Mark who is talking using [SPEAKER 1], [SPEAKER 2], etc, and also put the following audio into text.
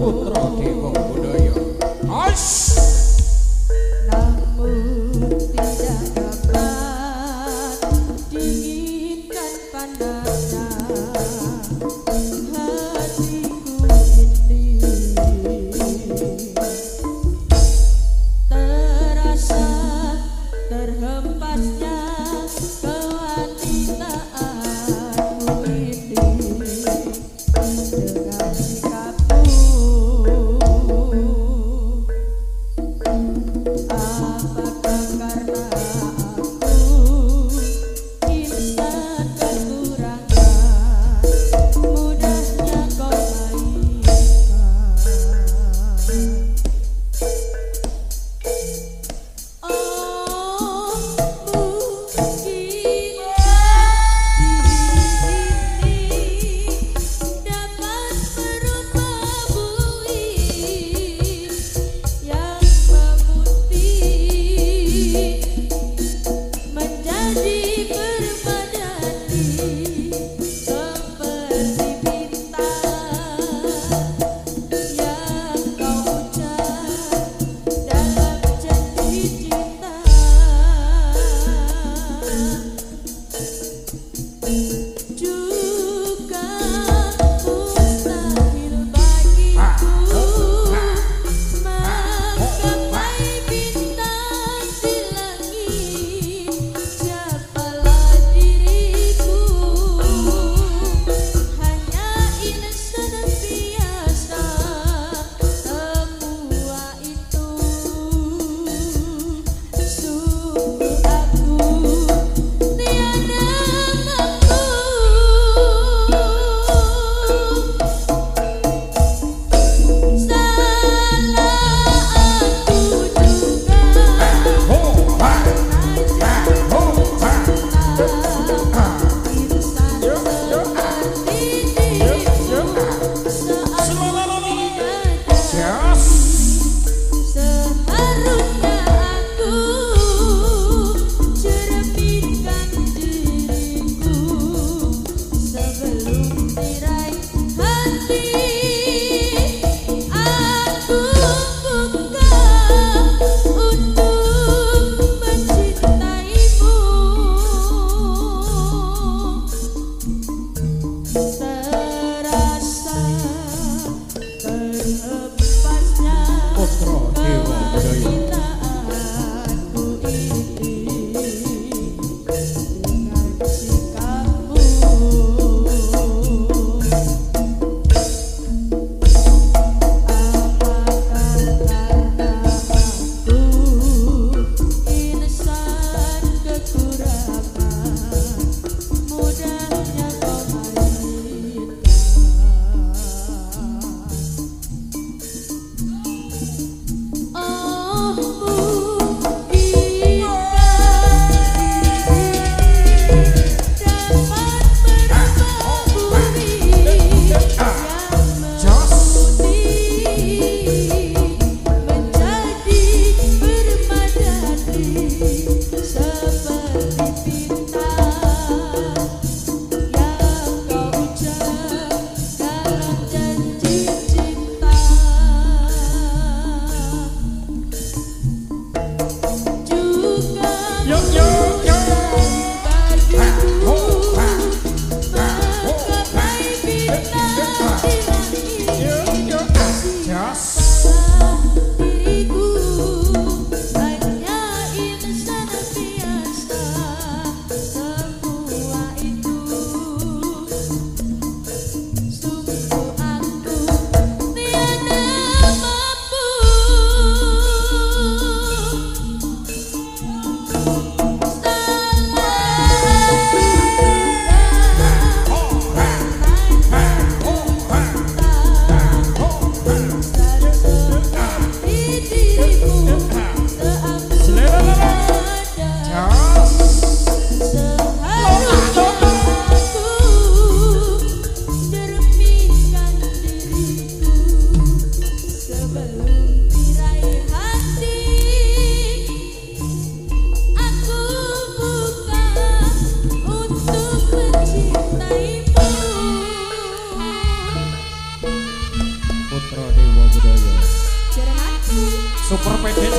[SPEAKER 1] putra dewa
[SPEAKER 2] budaya. As
[SPEAKER 1] tidak dapat diinginkan pandangan Nossa!
[SPEAKER 2] super pede